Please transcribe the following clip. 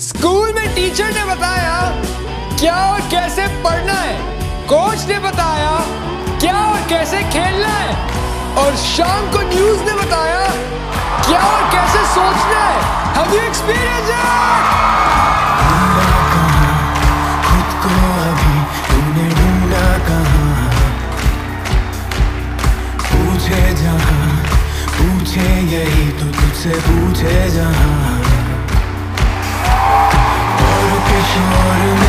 School में teacher ने बताया क्या और कैसे पढ़ना है। कोच ने बताया क्या और कैसे खेलना है। और शाम को न्यूज़ ने बताया क्या और कैसे सोचना है। हम यू एक्सपीरियंस पूछे पूछे यही तो तुझसे पूछे जहाँ। All the picture,